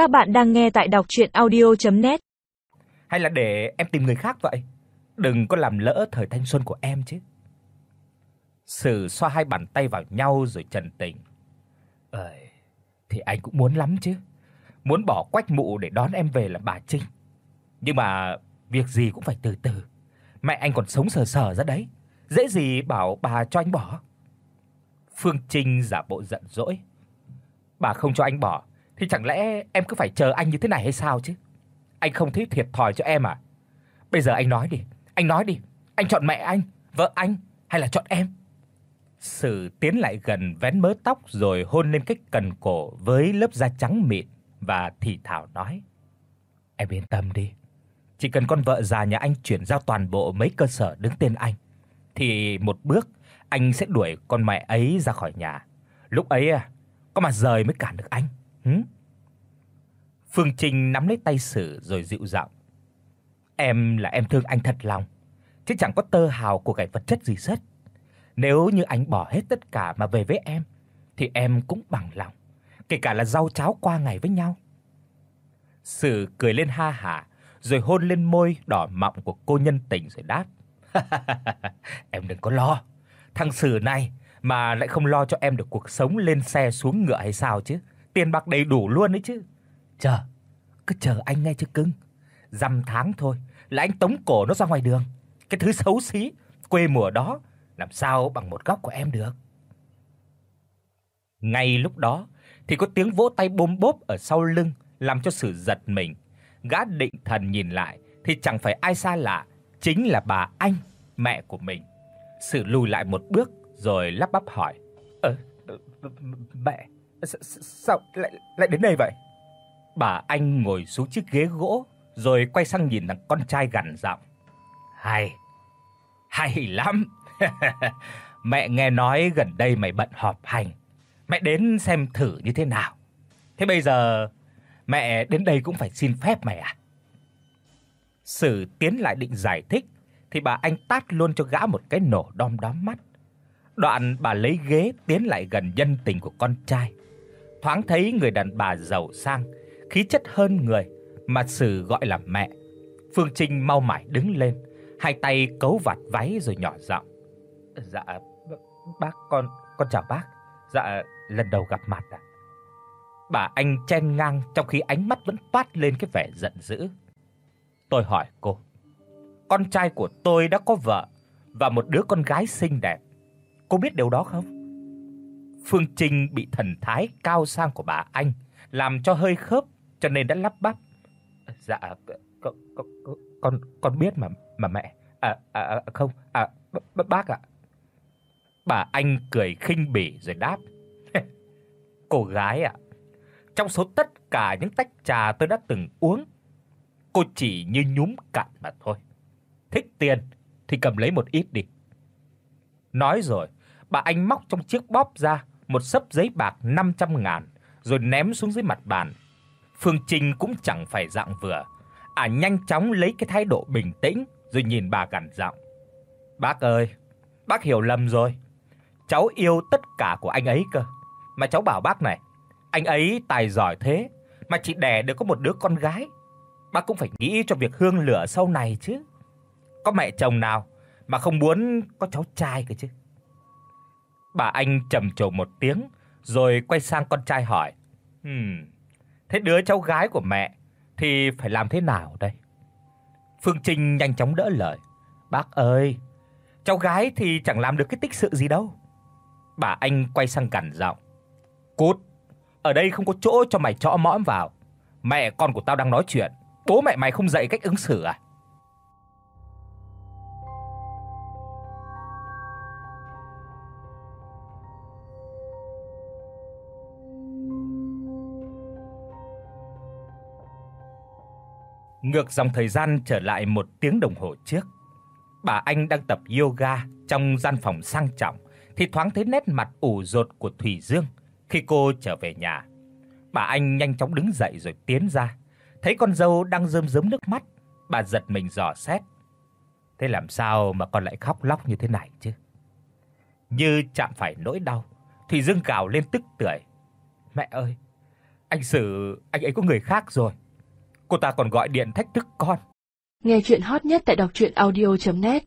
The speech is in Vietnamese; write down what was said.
Các bạn đang nghe tại đọc audio net Hay là để em tìm người khác vậy? Đừng có làm lỡ thời thanh xuân của em chứ. Sử xoa hai bàn tay vào nhau rồi trần tình. "Ơi, thì anh cũng muốn lắm chứ. Muốn bỏ quách mụ để đón em về là bà Trinh. Nhưng mà việc gì cũng phải từ từ. Mẹ anh còn sống sờ sờ ra đấy, dễ gì bảo bà cho anh bỏ." Phương Trinh giả bộ giận dỗi. "Bà không cho anh bỏ thì chẳng lẽ em cứ phải chờ anh như thế này hay sao chứ? Anh không thấy thiệt thòi cho em à? Bây giờ anh nói đi, anh nói đi, anh chọn mẹ anh, vợ anh hay là chọn em?" Sử tiến lại gần vén mớ tóc rồi hôn lên cái cần cổ với lớp da trắng mịn và thì thào nói: "Em yên tâm đi, chỉ cần con vợ già nhà anh chuyển giao toàn bộ mấy cơ sở đứng tên anh thì một bước anh sẽ đuổi con mẹ ấy ra khỏi nhà. Lúc ấy à, có mà rời mới cản được anh." Hử? Phương Trinh nắm lấy tay Sử rồi dịu giọng. "Em là em thương anh thật lòng, chứ chẳng có tơ hào của cái vật chất gì hết. Nếu như anh bỏ hết tất cả mà về với em thì em cũng bằng lòng, kể cả là rau cháo qua ngày với nhau." Sử cười lên ha hả, rồi hôn lên môi đỏ mọng của cô nhân tình rồi đáp: "Em đừng có lo, thằng Sử này mà lại không lo cho em được cuộc sống lên xe xuống ngựa hay sao chứ? Tiền bạc đầy đủ luôn đấy chứ. Chờ, cứ chờ anh ngay chứ cưng. Dăm tháng thôi là anh tống cổ nó ra ngoài đường. Cái thứ xấu xí quê mùa đó làm sao bằng một góc của em được." Ngay lúc đó thì có tiếng vỗ tay bôm bốp ở sau lưng làm cho Sử giật mình. Gã định thần nhìn lại thì chẳng phải ai xa lạ, chính là bà Anh, mẹ của mình. Sử lùi lại một bước rồi lắp bắp hỏi: ờ, "Ơ, mẹ, sao lại lại đến đây vậy?" Bà Anh ngồi xuống chiếc ghế gỗ rồi quay sang nhìn thằng con trai gằn giọng: "Hay, hay lắm. mẹ nghe nói gần đây mày bận họp hành, mẹ đến xem thử như thế nào. Thế bây giờ mẹ đến đây cũng phải xin phép mày à?" Sử tiến lại định giải thích thì bà Anh tát luôn cho gã một cái nổ đom đóm mắt. Đoạn bà lấy ghế tiến lại gần nhân tình của con trai. Thoáng thấy người đàn bà giàu sang, khí chất hơn người mà Sử gọi là mẹ. Phương Trinh mau mải đứng lên, hai tay cấu vạt váy rồi nhỏ giọng: "Dạ bác con con chào bác. Dạ lần đầu gặp mặt ạ." Bà Anh chen ngang trong khi ánh mắt vẫn toát lên cái vẻ giận dữ. Tôi hỏi cô: "Con trai của tôi đã có vợ và một đứa con gái xinh đẹp. Cô biết điều đó không?" Phương Trinh bị thần thái cao sang của bà Anh làm cho hơi khớp cho nên đã lắp bắp. "Dạ con con con con biết mà mà mẹ. À à, à không, à bác ạ." Bà Anh cười khinh bỉ rồi đáp: "Cô gái ạ, trong số tất cả những tách trà tôi đã từng uống, cô chỉ như nhúm cạn mà thôi. Thích tiền thì cầm lấy một ít đi." Nói rồi, bà Anh móc trong chiếc bóp ra một xấp giấy bạc 500 ngàn rồi ném xuống dưới mặt bàn. Phương Trinh cũng chẳng phải dạng vừa, à nhanh chóng lấy cái thái độ bình tĩnh rồi nhìn bà gằn giọng. "Bác ơi, bác hiểu lầm rồi. Cháu yêu tất cả của anh ấy cơ. Mà cháu bảo bác này, anh ấy tài giỏi thế mà chỉ đẻ được có một đứa con gái. Bác cũng phải nghĩ cho việc hương lửa sau này chứ. Có mẹ chồng nào mà không muốn có cháu trai cơ chứ?" Bà Anh trầm trồ một tiếng rồi quay sang con trai hỏi: "Ừm, thế đứa cháu gái của mẹ thì phải làm thế nào đây?" Phương Trinh nhanh chóng đỡ lời: "Bác ơi, cháu gái thì chẳng làm được cái tích sự gì đâu." Bà Anh quay sang gằn giọng: "Cút, ở đây không có chỗ cho mày chõ mõm vào. Mẹ con của tao đang nói chuyện, bố mẹ mày không dạy cách ứng xử à?" Ngược dòng thời gian trở lại một tiếng đồng hồ trước. Bà Anh đang tập yoga trong gian phòng sang trọng thì thoáng thấy nét mặt ủ rột của Thủy Dương khi cô trở về nhà. Bà Anh nhanh chóng đứng dậy rồi tiến ra, thấy con dâu đang rơm rớm nước mắt, bà giật mình dò xét. Thế làm sao mà con lại khóc lóc như thế này chứ? Như chạm phải nỗi đau, Thủy Dương gào lên tức tưởi. "Mẹ ơi, Anh Sử, anh ấy có người khác rồi. Cô ta còn gọi điện thách thức con. Nghe chuyện hot nhất tại đọc audio net